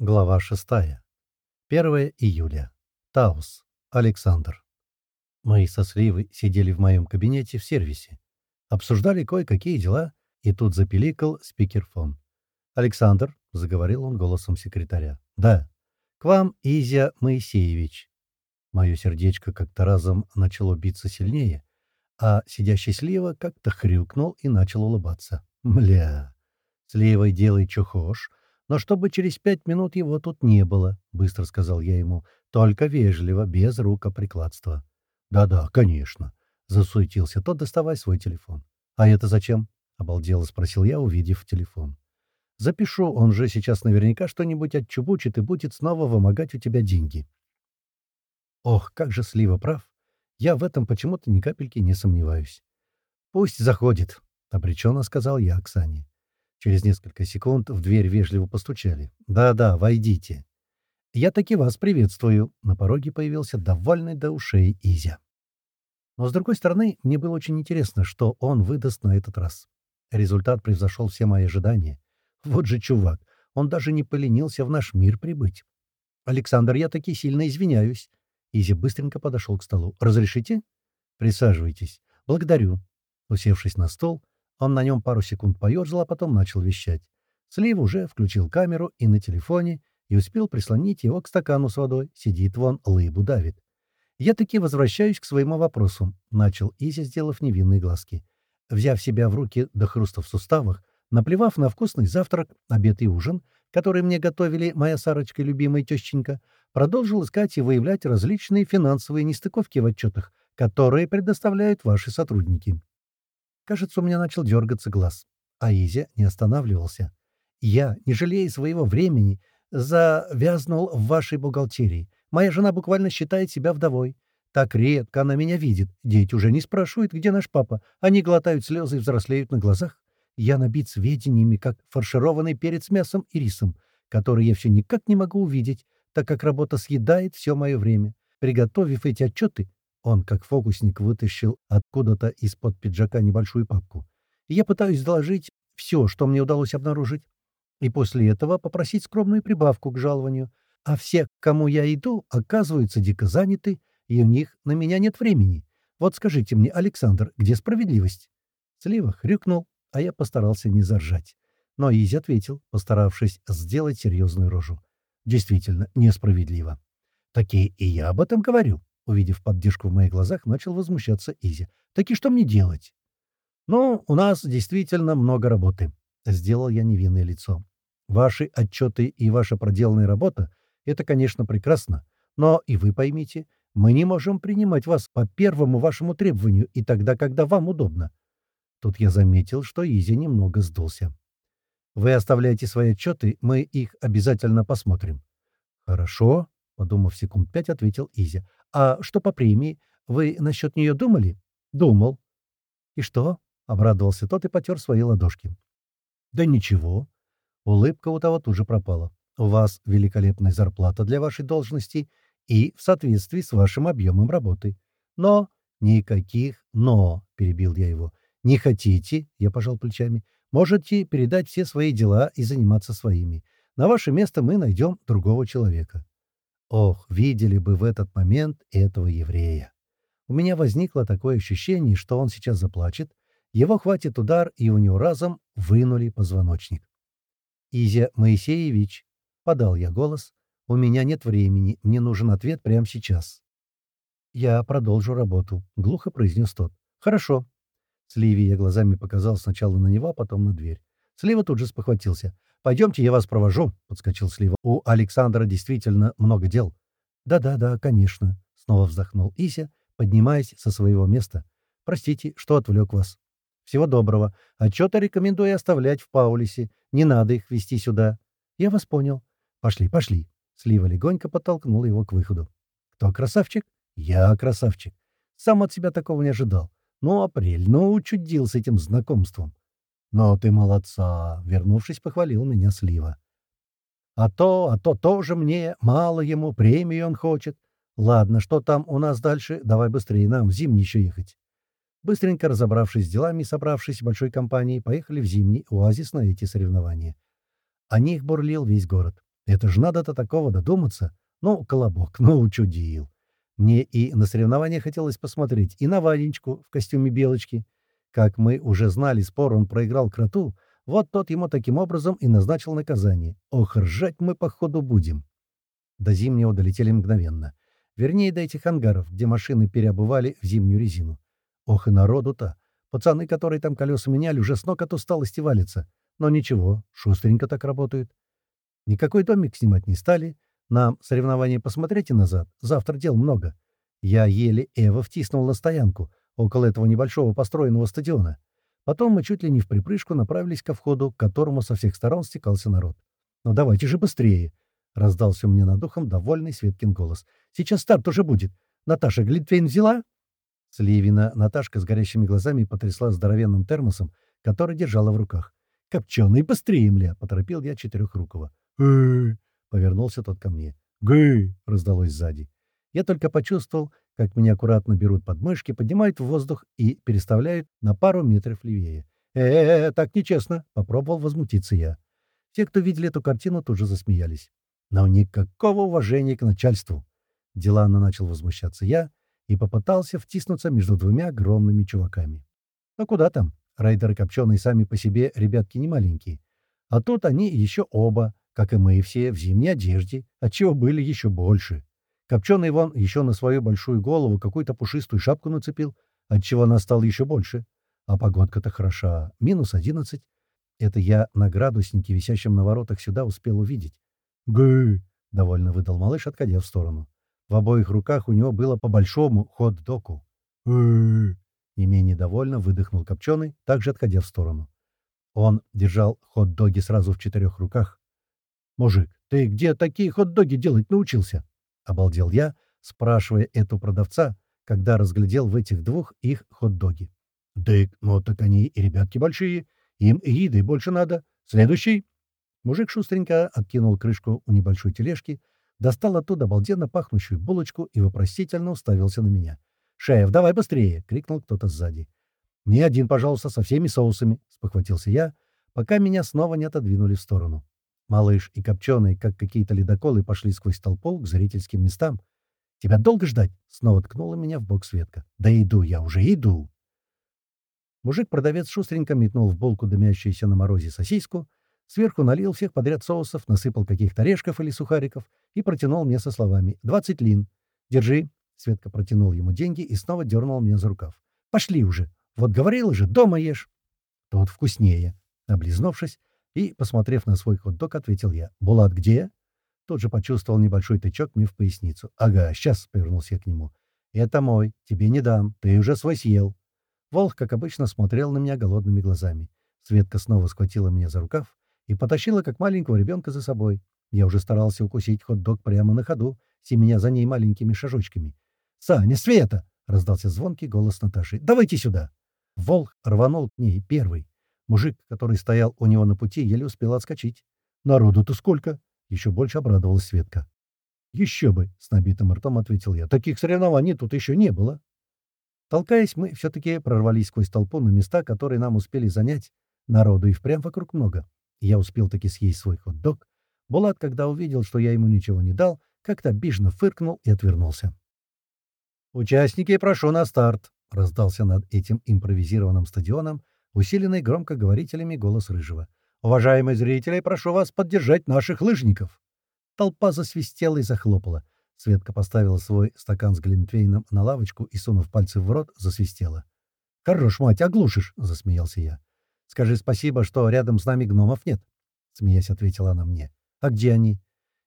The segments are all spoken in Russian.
Глава 6. 1 июля. Таус. Александр. Мы со Сливой сидели в моем кабинете в сервисе. Обсуждали кое-какие дела, и тут запеликал спикерфон. «Александр», — заговорил он голосом секретаря. «Да. К вам, Изя Моисеевич». Мое сердечко как-то разом начало биться сильнее, а сидящий Слива как-то хрюкнул и начал улыбаться. «Мля! Сливой делай, что но чтобы через пять минут его тут не было, — быстро сказал я ему, — только вежливо, без рукоприкладства. «Да-да, конечно», — засуетился тот, доставая свой телефон. «А это зачем?» — обалдело спросил я, увидев телефон. «Запишу, он же сейчас наверняка что-нибудь отчубучит и будет снова вымогать у тебя деньги». Ох, как же Слива прав. Я в этом почему-то ни капельки не сомневаюсь. «Пусть заходит», — обреченно сказал я Оксане. Через несколько секунд в дверь вежливо постучали. «Да-да, войдите». «Я таки вас приветствую». На пороге появился довольный до ушей Изя. Но, с другой стороны, мне было очень интересно, что он выдаст на этот раз. Результат превзошел все мои ожидания. Вот же чувак, он даже не поленился в наш мир прибыть. «Александр, я таки сильно извиняюсь». Изя быстренько подошел к столу. «Разрешите?» «Присаживайтесь». «Благодарю». Усевшись на стол, он на нем пару секунд поерзал, а потом начал вещать. Слив уже включил камеру и на телефоне, и успел прислонить его к стакану с водой. Сидит вон, лыбу давит. «Я таки возвращаюсь к своему вопросу», — начал Изя, сделав невинные глазки. Взяв себя в руки до хруста в суставах, наплевав на вкусный завтрак, обед и ужин, который мне готовили моя Сарочка любимая тещенька, продолжил искать и выявлять различные финансовые нестыковки в отчетах, которые предоставляют ваши сотрудники. Кажется, у меня начал дергаться глаз. А Изя не останавливался. Я, не жалея своего времени, завязнул в вашей бухгалтерии. Моя жена буквально считает себя вдовой. Так редко она меня видит. Дети уже не спрашивают, где наш папа. Они глотают слезы и взрослеют на глазах. Я набит сведениями, как фаршированный перец мясом и рисом, который я все никак не могу увидеть, так как работа съедает все мое время. Приготовив эти отчеты, он, как фокусник, вытащил откуда-то из-под пиджака небольшую папку. Я пытаюсь доложить все, что мне удалось обнаружить. И после этого попросить скромную прибавку к жалованию. А все, к кому я иду, оказываются дико заняты, и у них на меня нет времени. Вот скажите мне, Александр, где справедливость?» Слива хрюкнул, а я постарался не заржать. Но Изи ответил, постаравшись сделать серьезную рожу. «Действительно, несправедливо. Такие и я об этом говорю. Увидев поддержку в моих глазах, начал возмущаться Изи. «Так и что мне делать?» «Ну, у нас действительно много работы», — сделал я невинное лицо. «Ваши отчеты и ваша проделанная работа — это, конечно, прекрасно, но и вы поймите, мы не можем принимать вас по первому вашему требованию и тогда, когда вам удобно». Тут я заметил, что Изи немного сдулся. «Вы оставляете свои отчеты, мы их обязательно посмотрим». «Хорошо», — подумав секунд пять, ответил Изя. «А что по премии? Вы насчет нее думали?» «Думал». «И что?» — обрадовался тот и потер свои ладошки. «Да ничего». Улыбка у того тут же пропала. «У вас великолепная зарплата для вашей должности и в соответствии с вашим объемом работы. Но...» «Никаких «но», — перебил я его. «Не хотите?» — я пожал плечами. «Можете передать все свои дела и заниматься своими. На ваше место мы найдем другого человека». Ох, видели бы в этот момент этого еврея. У меня возникло такое ощущение, что он сейчас заплачет, его хватит удар, и у него разом вынули позвоночник. «Изя Моисеевич», — подал я голос, — «у меня нет времени, мне нужен ответ прямо сейчас». «Я продолжу работу», — глухо произнес тот. «Хорошо». Сливи я глазами показал сначала на него, а потом на дверь. Слива тут же спохватился. «Пойдемте, я вас провожу», — подскочил Слива. «У Александра действительно много дел». «Да-да-да, конечно», — снова вздохнул Ися, поднимаясь со своего места. «Простите, что отвлек вас». «Всего доброго. Отчеты рекомендую оставлять в Паулисе. Не надо их вести сюда». «Я вас понял». «Пошли, пошли». Слива легонько подтолкнул его к выходу. «Кто красавчик?» «Я красавчик. Сам от себя такого не ожидал. Ну, апрель, ну, учудил с этим знакомством. «Но ты молодца!» — вернувшись, похвалил меня Слива. «А то, а то тоже мне, мало ему, премию он хочет. Ладно, что там у нас дальше? Давай быстрее, нам в зимний еще ехать». Быстренько разобравшись с делами, собравшись в большой компании, поехали в зимний оазис на эти соревнования. О них бурлил весь город. Это же надо до такого додуматься. Ну, колобок, ну, учудил. Мне и на соревнования хотелось посмотреть, и на Ванечку в костюме белочки. Как мы уже знали, спор он проиграл кроту, вот тот ему таким образом и назначил наказание. Ох, ржать мы, походу, будем. До зимнего долетели мгновенно. Вернее, до этих ангаров, где машины переобували в зимнюю резину. Ох и народу-то! Пацаны, которые там колеса меняли, уже с ног от усталости валятся. Но ничего, шустренько так работают. Никакой домик снимать не стали. Нам соревнования посмотрите назад. Завтра дел много. Я еле Эва втиснул на стоянку, около этого небольшого построенного стадиона. Потом мы чуть ли не в припрыжку направились ко входу, к которому со всех сторон стекался народ. «Ну давайте же быстрее!» — раздался мне над ухом довольный Светкин голос. «Сейчас старт уже будет. Наташа, Глинтвейн взяла?» Сливина Наташка с горящими глазами потрясла здоровенным термосом, который держала в руках. «Копченый, быстрее, мля!» — поторопил я Четырехрукого. э повернулся тот ко мне. «Гы!» — раздалось сзади. Я только почувствовал, как меня аккуратно берут под мышки, поднимают в воздух и переставляют на пару метров левее. «Э-э-э, так нечестно!» — попробовал возмутиться я. Те, кто видели эту картину, тут же засмеялись. Но никакого уважения к начальству. Деланно начал возмущаться я и попытался втиснуться между двумя огромными чуваками. Ну куда там? Райдеры копченые сами по себе ребятки не маленькие. А тут они еще оба, как и мы все, в зимней одежде, отчего были еще больше. Копченый вон еще на свою большую голову какую-то пушистую шапку нацепил, отчего она стала еще больше. А погодка-то хороша. Минус одиннадцать. Это я на градуснике, висящем на воротах, сюда успел увидеть. «Гы!» — довольно выдал малыш, отходя в сторону. В обоих руках у него было по большому хот-доку. Не менее довольно выдохнул Копченый, также отходя в сторону. Он держал хот-доги сразу в четырех руках. «Мужик, ты где такие хот-доги делать научился?» — обалдел я, спрашивая эту продавца, когда разглядел в этих двух их хот-доги. «Дык, ну так они и ребятки большие, им и еды больше надо. Следующий!» Мужик шустренько откинул крышку у небольшой тележки, достал оттуда обалденно пахнущую булочку и вопросительно уставился на меня. «Шеф, давай быстрее!» — крикнул кто-то сзади. «Мне один, пожалуйста, со всеми соусами!» — спохватился я, пока меня снова не отодвинули в сторону. Малыш и Копченый, как какие-то ледоколы, пошли сквозь толпу к зрительским местам. «Тебя долго ждать?» — снова ткнула меня в бок Светка. «Да иду я, уже иду!» Мужик-продавец шустренько метнул в булку дымящуюся на морозе сосиску, Сверху налил всех подряд соусов, насыпал каких-то орешков или сухариков и протянул мне со словами «Двадцать лин. Держи». Светка протянул ему деньги и снова дернул меня за рукав. «Пошли уже. Вот говорил же, дома ешь». «Тот вкуснее». Облизнувшись и, посмотрев на свой хот-дог, ответил я. «Булат где?» Тут же почувствовал небольшой тычок мне в поясницу. «Ага, сейчас», — повернулся я к нему. «Это мой. Тебе не дам. Ты уже свой съел». Волк, как обычно, смотрел на меня голодными глазами. Светка снова схватила меня за рукав и потащила как маленького ребенка за собой. Я уже старался укусить хот-дог прямо на ходу, семеня за ней маленькими шажочками. «Саня, Света!» — раздался звонкий голос Наташи. «Давайте сюда!» Волк рванул к ней первый. Мужик, который стоял у него на пути, еле успел отскочить. «Народу-то сколько?» — еще больше обрадовалась Светка. «Еще бы!» — с набитым ртом ответил я. «Таких соревнований тут еще не было!» Толкаясь, мы все-таки прорвались сквозь толпу на места, которые нам успели занять. Народу и впрямь вокруг много. Я успел таки съесть свой хот-дог. Булат, когда увидел, что я ему ничего не дал, как-то обиженно фыркнул и отвернулся. «Участники, прошу на старт!» — раздался над этим импровизированным стадионом, усиленный громкоговорителями голос Рыжего. «Уважаемые зрители, прошу вас поддержать наших лыжников!» Толпа засвистела и захлопала. Светка поставила свой стакан с глинтвейном на лавочку и, сунув пальцы в рот, засвистела. «Хорош, мать, оглушишь!» — засмеялся я. Скажи спасибо, что рядом с нами гномов нет», — смеясь ответила она мне. «А где они?»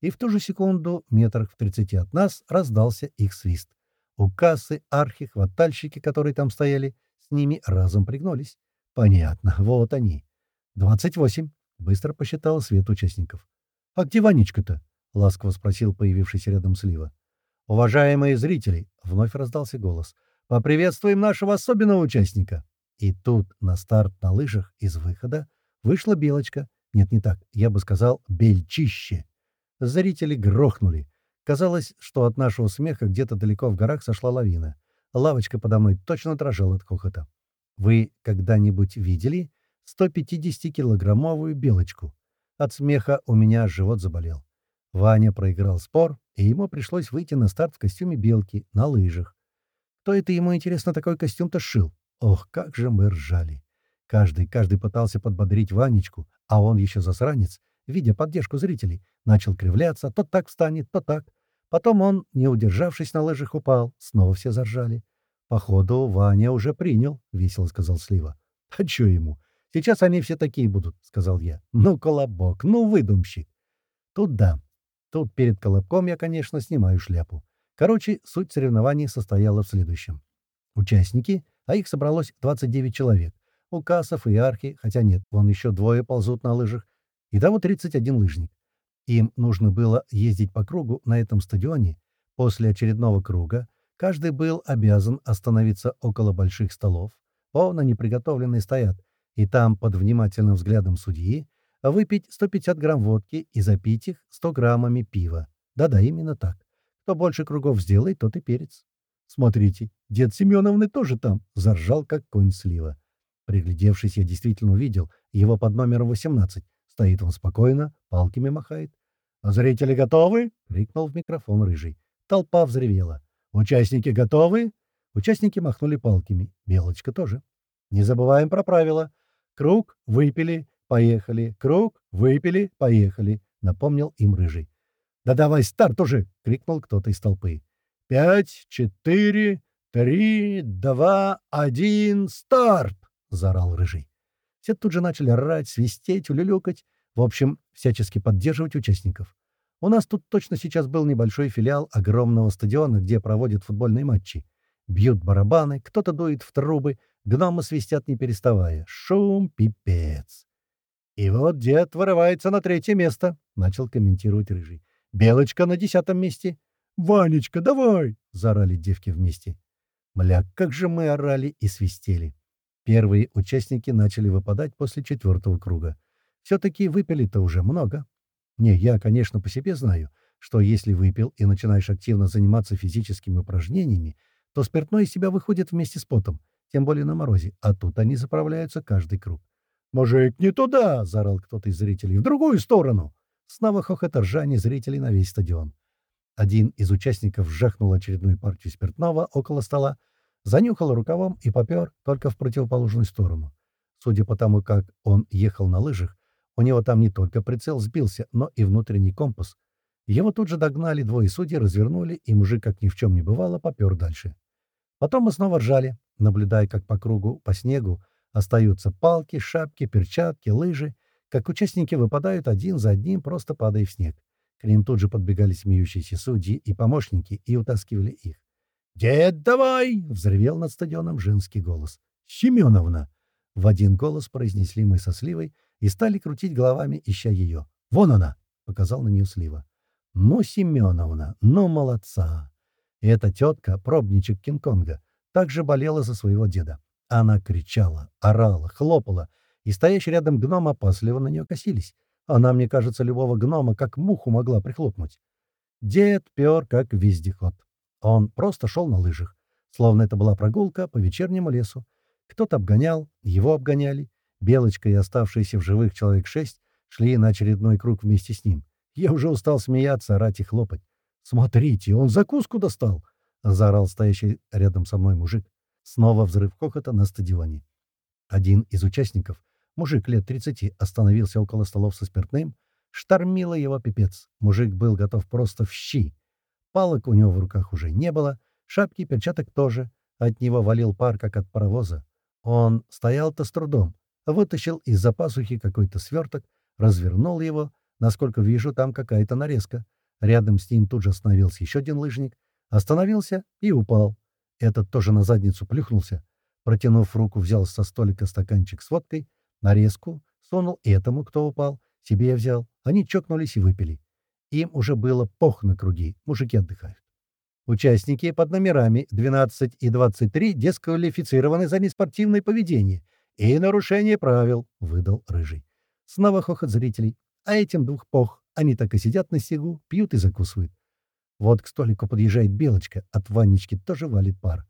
И в ту же секунду, метрах в тридцати от нас, раздался их свист. У кассы, архи, хватальщики, которые там стояли, с ними разом пригнулись. «Понятно, вот они». «Двадцать восемь», — быстро посчитал свет участников. «А где Ванечка-то?» — ласково спросил появившийся рядом Слива. «Уважаемые зрители!» — вновь раздался голос. «Поприветствуем нашего особенного участника!» И тут на старт на лыжах из выхода вышла белочка. Нет, не так, я бы сказал, бельчище. Зрители грохнули. Казалось, что от нашего смеха где-то далеко в горах сошла лавина. Лавочка подо мной точно дрожала от хохота. Вы когда-нибудь видели 150-килограммовую белочку? От смеха у меня живот заболел. Ваня проиграл спор, и ему пришлось выйти на старт в костюме белки, на лыжах. Кто это ему, интересно, такой костюм-то сшил? Ох, как же мы ржали! Каждый, каждый пытался подбодрить Ванечку, а он еще засранец, видя поддержку зрителей, начал кривляться, то так встанет, то так. Потом он, не удержавшись на лыжах, упал. Снова все заржали. «Походу, Ваня уже принял», — весело сказал Слива. «А чё ему? Сейчас они все такие будут», — сказал я. «Ну, колобок, ну, выдумщик». Тут да. Тут перед колобком я, конечно, снимаю шляпу. Короче, суть соревнований состояла в следующем. Участники, а их собралось 29 человек, Укасов и Архи, хотя нет, вон еще двое ползут на лыжах, Итого 31 лыжник. Им нужно было ездить по кругу на этом стадионе. После очередного круга каждый был обязан остановиться около больших столов, полно неприготовленные стоят, и там под внимательным взглядом судьи выпить 150 грамм водки и запить их 100 граммами пива. Да-да, именно так. Кто больше кругов сделает, тот и перец. Смотрите, дед Семеновны тоже там, заржал, как конь слива. Приглядевшись, я действительно увидел его под номером 18, Стоит он спокойно, палками махает. «А «Зрители готовы?» — крикнул в микрофон рыжий. Толпа взревела. «Участники готовы?» Участники махнули палками. Белочка тоже. «Не забываем про правила. Круг, выпили, поехали. Круг, выпили, поехали», — напомнил им рыжий. «Да давай старт уже!» — крикнул кто-то из толпы. «Пять, четыре, три, два, один, старт!» — заорал рыжий. Все тут же начали орать, свистеть, улюлюкать, в общем, всячески поддерживать участников. У нас тут точно сейчас был небольшой филиал огромного стадиона, где проводят футбольные матчи. Бьют барабаны, кто-то дует в трубы, гномы свистят не переставая. Шум пипец. «И вот дед вырывается на третье место», — начал комментировать Рыжий. «Белочка на десятом месте». «Ванечка, давай!» — заорали девки вместе. Мля, как же мы орали и свистели. Первые участники начали выпадать после четвертого круга. Все-таки выпили-то уже много. Не, я, конечно, по себе знаю, что если выпил и начинаешь активно заниматься физическими упражнениями, то спиртное из себя выходит вместе с потом, тем более на морозе, а тут они заправляются каждый круг. «Мужик, не туда!» — заорал кто-то из зрителей. «В другую сторону!» Снова хохот ржания зрителей на весь стадион. Один из участников жахнул очередную партию спиртного около стола, Занюхал рукавом и попер только в противоположную сторону. Судя по тому, как он ехал на лыжах, у него там не только прицел сбился, но и внутренний компас. Его тут же догнали двое судей, развернули, и мужик, как ни в чем не бывало, попер дальше. Потом мы снова ржали, наблюдая, как по кругу, по снегу остаются палки, шапки, перчатки, лыжи, как участники выпадают один за одним, просто падая в снег. К ним тут же подбегали смеющиеся судьи и помощники и утаскивали их. «Дед, давай!» — взревел над стадионом женский голос. «Семеновна!» — в один голос произнесли мы со Сливой и стали крутить головами, ища ее. «Вон она!» — показал на нее Слива. «Ну, Семеновна, ну, молодца!» Эта тетка, пробничек Кинг-Конга, также болела за своего деда. Она кричала, орала, хлопала, и стоящий рядом гном опасливо на нее косились. Она, мне кажется, любого гнома как муху могла прихлопнуть. Дед пер, как вездеход. Он просто шел на лыжах, словно это была прогулка по вечернему лесу. Кто-то обгонял, его обгоняли. Белочка и оставшиеся в живых человек шесть шли на очередной круг вместе с ним. Я уже устал смеяться, орать и хлопать. «Смотрите, он закуску достал!» — заорал стоящий рядом со мной мужик. Снова взрыв хохота на стадионе. Один из участников, мужик лет 30, остановился около столов со спиртным. Штормило его пипец. Мужик был готов просто в щи. Палок у него в руках уже не было, шапки и перчаток тоже. От него валил пар, как от паровоза. Он стоял-то с трудом, вытащил из-за пасухи какой-то сверток, развернул его. Насколько вижу, там какая-то нарезка. Рядом с ним тут же остановился еще один лыжник. Остановился и упал. Этот тоже на задницу плюхнулся. Протянув руку, взял со столика стаканчик с водкой, нарезку, сунул этому, кто упал, себе я взял. Они чокнулись и выпили. Им уже было пох на круги, мужики отдыхают. Участники под номерами 12 и 23 дисквалифицированы за неспортивное поведение и нарушение правил, — выдал Рыжий. Снова хохот зрителей. А этим двух пох. Они так и сидят на снегу, пьют и закусывают. Вот к столику подъезжает Белочка, от Ванечки тоже валит пар.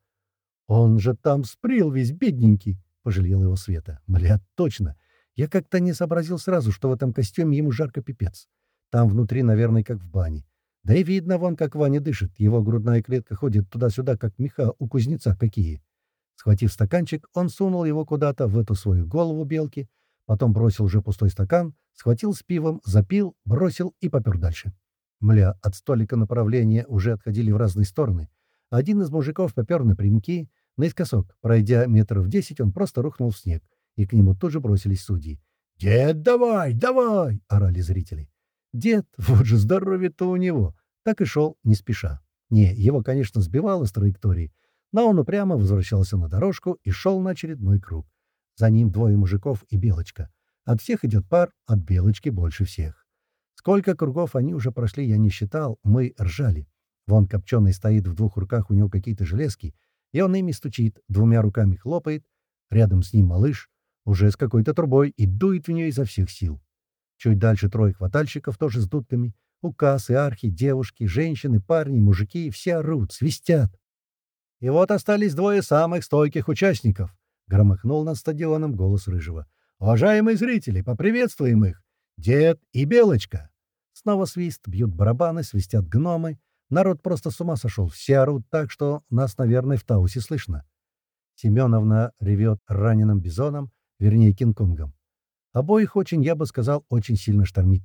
«Он же там сприл весь бедненький!» — пожалел его Света. «Мля, точно! Я как-то не сообразил сразу, что в этом костюме ему жарко пипец. Там внутри, наверное, как в бане. Да и видно вон, как Ваня дышит. Его грудная клетка ходит туда-сюда, как меха у кузнеца какие. Схватив стаканчик, он сунул его куда-то в эту свою голову белки, потом бросил уже пустой стакан, схватил с пивом, запил, бросил и попер дальше. Мля, от столика направления уже отходили в разные стороны. Один из мужиков попер напрямки, наискосок. Пройдя метров десять, он просто рухнул в снег, и к нему тут же бросились судьи. «Дед, давай, давай!» — орали зрители. Дед, вот же здоровье-то у него, так и шел не спеша. Не, его, конечно, сбивало с траектории, но он упрямо возвращался на дорожку и шел на очередной круг. За ним двое мужиков и Белочка. От всех идет пар, от Белочки больше всех. Сколько кругов они уже прошли, я не считал, мы ржали. Вон Копченый стоит в двух руках, у него какие-то железки, и он ими стучит, двумя руками хлопает. Рядом с ним малыш, уже с какой-то трубой, и дует в нее изо всех сил. Чуть дальше трое хватальщиков, тоже с дудками. Указ и архи, девушки, женщины, парни, мужики, все орут, свистят. И вот остались двое самых стойких участников. Громыхнул над стадионом голос Рыжего. «Уважаемые зрители, поприветствуем их! Дед и Белочка!» Снова свист, бьют барабаны, свистят гномы. Народ просто с ума сошел. Все орут так, что нас, наверное, в Таусе слышно. Семеновна ревет раненым бизоном, вернее, Кинг-Конгом. Обоих очень, я бы сказал, очень сильно штормит.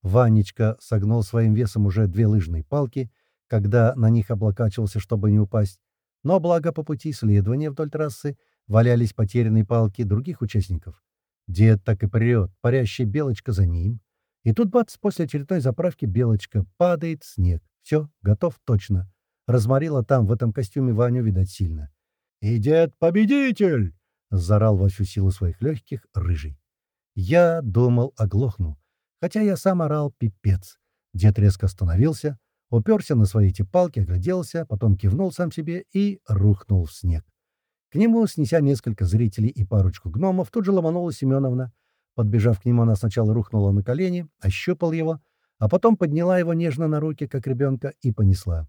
Ванечка согнул своим весом уже две лыжные палки, когда на них облокачивался, чтобы не упасть. Но благо по пути следования вдоль трассы валялись потерянные палки других участников. Дед так и прет, парящая белочка за ним. И тут, бац, после очередной заправки белочка падает снег. Все, готов точно. Разморила там, в этом костюме, Ваню, видать, сильно. «И дед победитель!» — заорал во всю силу своих легких рыжий. Я думал, оглохну. Хотя я сам орал пипец. Дед резко остановился, уперся на свои эти палки, огляделся, потом кивнул сам себе и рухнул в снег. К нему, снеся несколько зрителей и парочку гномов, тут же ломанула Семеновна. Подбежав к нему, она сначала рухнула на колени, ощупал его, а потом подняла его нежно на руки, как ребенка, и понесла.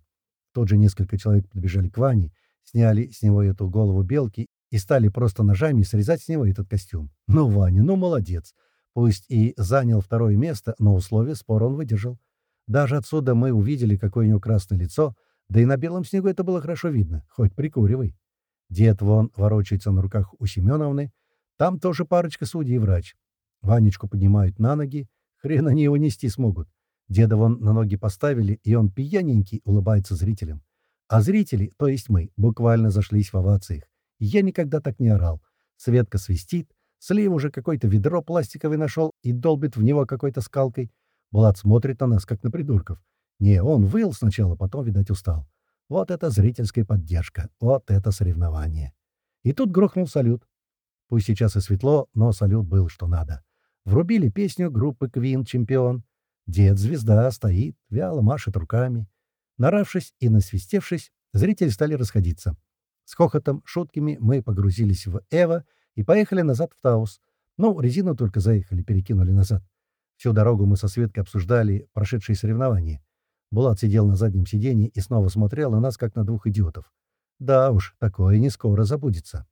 Тут же несколько человек подбежали к Ване, сняли с него эту голову белки и стали просто ножами срезать с него этот костюм. Ну, Ваня, ну молодец. Пусть и занял второе место, но условия спора он выдержал. Даже отсюда мы увидели, какое у него красное лицо, да и на белом снегу это было хорошо видно, хоть прикуривай. Дед вон ворочается на руках у Семеновны, там тоже парочка судей и врач. Ванечку поднимают на ноги, хрен они его нести смогут. Деда вон на ноги поставили, и он пьяненький улыбается зрителям. А зрители, то есть мы, буквально зашлись в овациях. Я никогда так не орал. Светка свистит, Слив уже какое-то ведро пластиковое нашел и долбит в него какой-то скалкой. Булат смотрит на нас, как на придурков. Не, он выл сначала, потом, видать, устал. Вот это зрительская поддержка, вот это соревнование. И тут грохнул салют. Пусть сейчас и светло, но салют был что надо. Врубили песню группы Queen «Чемпион». Дед-звезда стоит, вяло машет руками. Наравшись и насвистевшись, зрители стали расходиться. С хохотом, шутками мы погрузились в «Эва» и поехали назад в Таус. Ну, резину только заехали, перекинули назад. Всю дорогу мы со Светкой обсуждали прошедшие соревнования. Булат сидел на заднем сиденье и снова смотрел на нас, как на двух идиотов. Да уж, такое не скоро забудется.